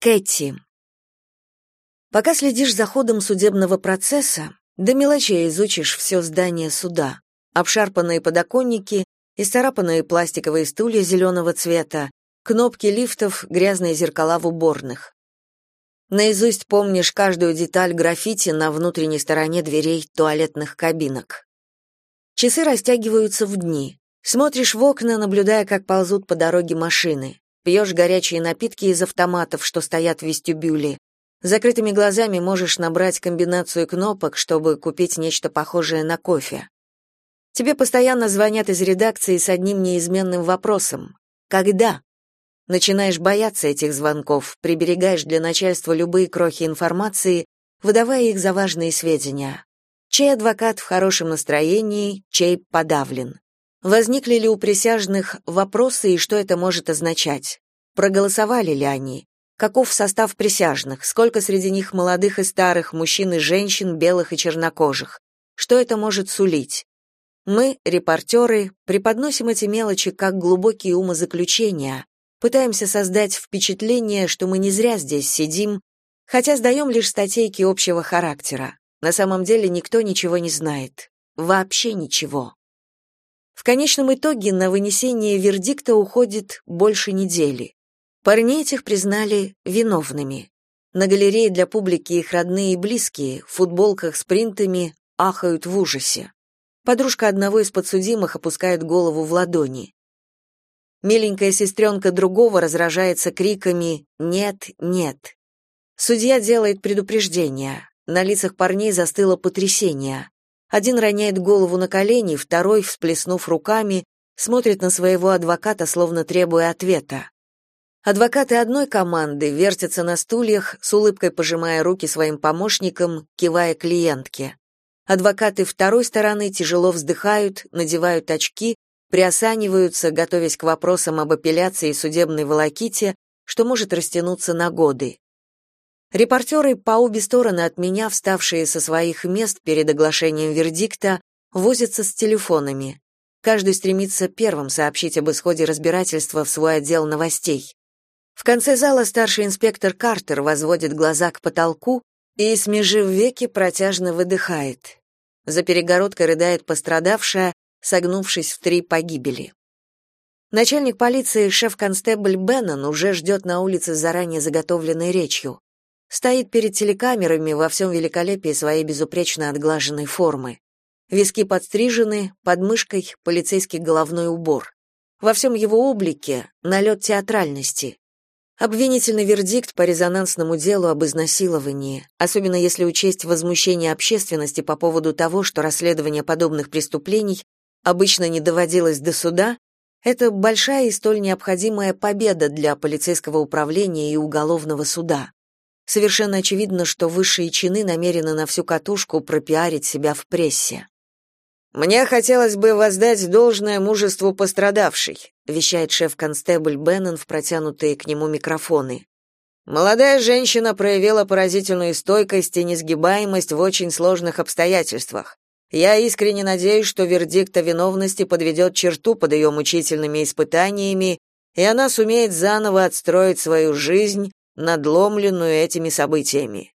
Кэти. Пока следишь за ходом судебного процесса, до мелочей изучишь все здание суда. Обшарпанные подоконники, исцарапанные пластиковые стулья зеленого цвета, кнопки лифтов, грязные зеркала в уборных. Наизусть помнишь каждую деталь граффити на внутренней стороне дверей туалетных кабинок. Часы растягиваются в дни. Смотришь в окна, наблюдая, как ползут по дороге машины пьешь горячие напитки из автоматов, что стоят в вестибюле. Закрытыми глазами можешь набрать комбинацию кнопок, чтобы купить нечто похожее на кофе. Тебе постоянно звонят из редакции с одним неизменным вопросом: когда? Начинаешь бояться этих звонков, приберегаешь для начальства любые крохи информации, выдавая их за важные сведения. Чей адвокат в хорошем настроении, чей подавлен. Возникли ли у присяжных вопросы и что это может означать? Проголосовали ли они? Каков состав присяжных? Сколько среди них молодых и старых, мужчин и женщин, белых и чернокожих? Что это может сулить? Мы, репортеры, преподносим эти мелочи как глубокие умозаключения, пытаемся создать впечатление, что мы не зря здесь сидим, хотя сдаем лишь статейки общего характера. На самом деле никто ничего не знает. Вообще ничего. В конечном итоге на вынесение вердикта уходит больше недели. Парней этих признали виновными. На галерее для публики их родные и близкие, в футболках с принтами, ахают в ужасе. Подружка одного из подсудимых опускает голову в ладони. Миленькая сестренка другого разражается криками «Нет, нет». Судья делает предупреждение. На лицах парней застыло потрясение. Один роняет голову на колени, второй, всплеснув руками, смотрит на своего адвоката, словно требуя ответа. Адвокаты одной команды вертятся на стульях, с улыбкой пожимая руки своим помощникам, кивая клиентке. Адвокаты второй стороны тяжело вздыхают, надевают очки, приосаниваются, готовясь к вопросам об апелляции и судебной волоките, что может растянуться на годы. Репортеры по обе стороны от меня, вставшие со своих мест перед оглашением вердикта, возятся с телефонами. Каждый стремится первым сообщить об исходе разбирательства в свой отдел новостей. В конце зала старший инспектор Картер возводит глаза к потолку и, смежив веки, протяжно выдыхает. За перегородкой рыдает пострадавшая, согнувшись в три погибели. Начальник полиции, шеф-констебль Беннон, уже ждет на улице заранее заготовленной речью стоит перед телекамерами во всем великолепии своей безупречно отглаженной формы. Виски подстрижены, под мышкой полицейский головной убор. Во всем его облике налет театральности. Обвинительный вердикт по резонансному делу об изнасиловании, особенно если учесть возмущение общественности по поводу того, что расследование подобных преступлений обычно не доводилось до суда, это большая и столь необходимая победа для полицейского управления и уголовного суда. Совершенно очевидно, что высшие чины намерены на всю катушку пропиарить себя в прессе. «Мне хотелось бы воздать должное мужеству пострадавшей», вещает шеф-констебль Беннон в протянутые к нему микрофоны. Молодая женщина проявила поразительную стойкость и несгибаемость в очень сложных обстоятельствах. Я искренне надеюсь, что вердикт о виновности подведет черту под ее мучительными испытаниями, и она сумеет заново отстроить свою жизнь, надломленную этими событиями.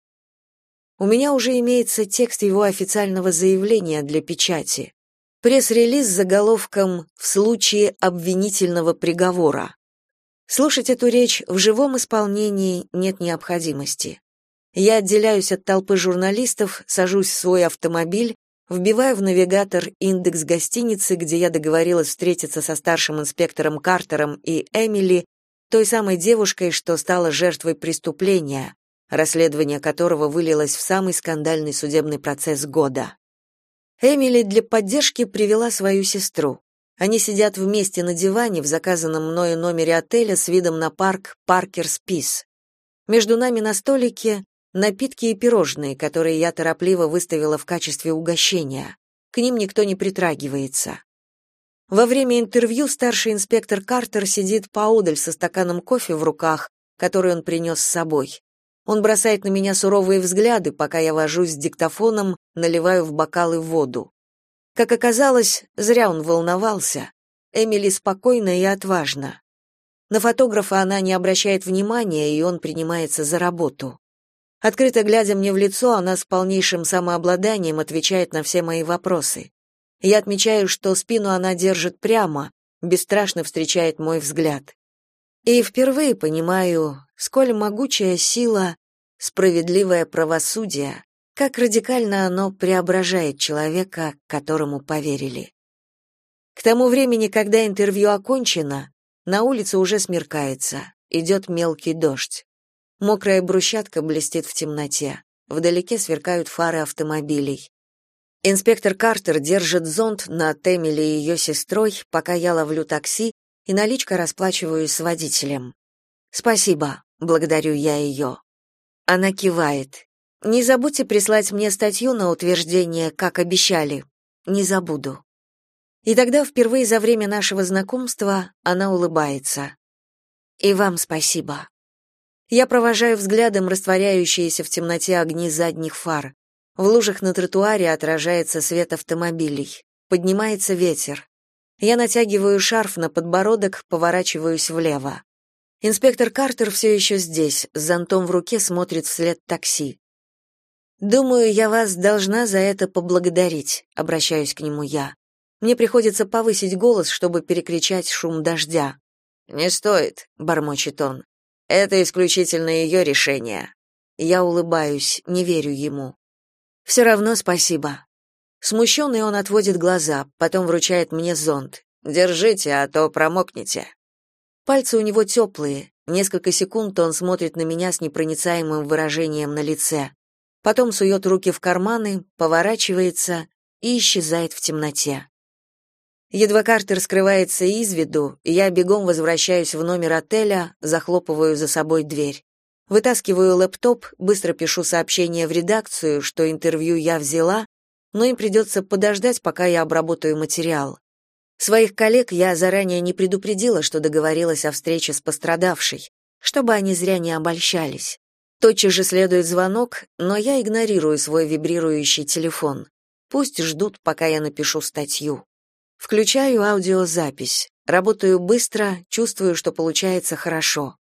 У меня уже имеется текст его официального заявления для печати. Пресс-релиз с заголовком «В случае обвинительного приговора». Слушать эту речь в живом исполнении нет необходимости. Я отделяюсь от толпы журналистов, сажусь в свой автомобиль, вбиваю в навигатор индекс гостиницы, где я договорилась встретиться со старшим инспектором Картером и Эмили, той самой девушкой, что стала жертвой преступления, расследование которого вылилось в самый скандальный судебный процесс года. Эмили для поддержки привела свою сестру. Они сидят вместе на диване в заказанном мною номере отеля с видом на парк Паркер Спис. Между нами на столике напитки и пирожные, которые я торопливо выставила в качестве угощения. К ним никто не притрагивается. Во время интервью старший инспектор Картер сидит поодаль со стаканом кофе в руках, который он принес с собой. Он бросает на меня суровые взгляды, пока я вожусь с диктофоном, наливаю в бокалы воду. Как оказалось, зря он волновался. Эмили спокойна и отважна. На фотографа она не обращает внимания, и он принимается за работу. Открыто глядя мне в лицо, она с полнейшим самообладанием отвечает на все мои вопросы. Я отмечаю, что спину она держит прямо, бесстрашно встречает мой взгляд. И впервые понимаю, сколь могучая сила справедливое правосудие, как радикально оно преображает человека, которому поверили. К тому времени, когда интервью окончено, на улице уже смеркается, идет мелкий дождь. Мокрая брусчатка блестит в темноте. Вдалеке сверкают фары автомобилей. Инспектор Картер держит зонт на Эмили и ее сестрой, пока я ловлю такси и наличка расплачиваюсь с водителем. «Спасибо», — благодарю я ее. Она кивает. «Не забудьте прислать мне статью на утверждение, как обещали. Не забуду». И тогда впервые за время нашего знакомства она улыбается. «И вам спасибо». Я провожаю взглядом растворяющиеся в темноте огни задних фар. В лужах на тротуаре отражается свет автомобилей. Поднимается ветер. Я натягиваю шарф на подбородок, поворачиваюсь влево. Инспектор Картер все еще здесь, с зонтом в руке смотрит вслед такси. «Думаю, я вас должна за это поблагодарить», — обращаюсь к нему я. Мне приходится повысить голос, чтобы перекричать шум дождя. «Не стоит», — бормочет он. Это исключительно ее решение. Я улыбаюсь, не верю ему. «Все равно спасибо. Смущенный он отводит глаза, потом вручает мне зонт. Держите, а то промокнете. Пальцы у него теплые. Несколько секунд он смотрит на меня с непроницаемым выражением на лице. Потом сует руки в карманы, поворачивается и исчезает в темноте. Едва Картер скрывается из виду, я бегом возвращаюсь в номер отеля, захлопываю за собой дверь. Вытаскиваю лэптоп, быстро пишу сообщение в редакцию, что интервью я взяла, но им придется подождать, пока я обработаю материал. Своих коллег я заранее не предупредила, что договорилась о встрече с пострадавшей, чтобы они зря не обольщались. Тотчас же следует звонок, но я игнорирую свой вибрирующий телефон. Пусть ждут, пока я напишу статью. Включаю аудиозапись. Работаю быстро, чувствую, что получается хорошо.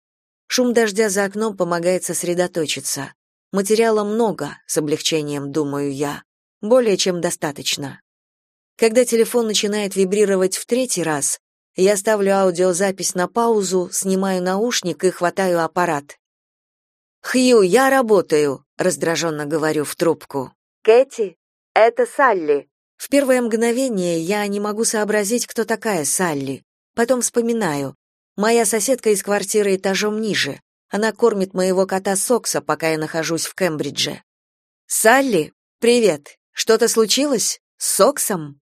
Шум дождя за окном помогает сосредоточиться. Материала много, с облегчением думаю я. Более чем достаточно. Когда телефон начинает вибрировать в третий раз, я ставлю аудиозапись на паузу, снимаю наушник и хватаю аппарат. «Хью, я работаю», — раздраженно говорю в трубку. «Кэти, это Салли», в первое мгновение я не могу сообразить, кто такая Салли. Потом вспоминаю. Моя соседка из квартиры этажом ниже. Она кормит моего кота Сокса, пока я нахожусь в Кембридже. «Салли, привет. Что-то случилось? С Соксом?»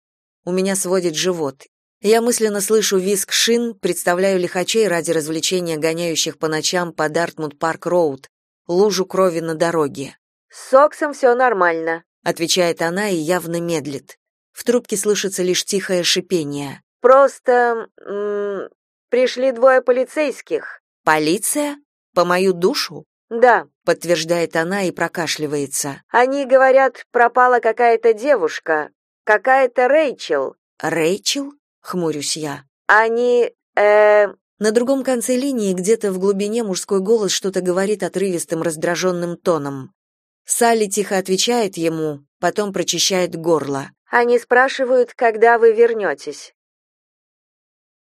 У меня сводит живот. Я мысленно слышу визг шин, представляю лихачей ради развлечения гоняющих по ночам по Дартмут-Парк-Роуд, лужу крови на дороге. «С Соксом все нормально», — отвечает она и явно медлит. В трубке слышится лишь тихое шипение. Просто пришли двое полицейских. Полиция? По мою душу? Да, подтверждает она и прокашливается. Они говорят, пропала какая-то девушка, какая-то Рэйчел. Рэйчел? хмурюсь я. Они э на другом конце линии, где-то в глубине, мужской голос что-то говорит отрывистым, раздраженным тоном. Салли тихо отвечает ему, потом прочищает горло. Они спрашивают, когда вы вернетесь».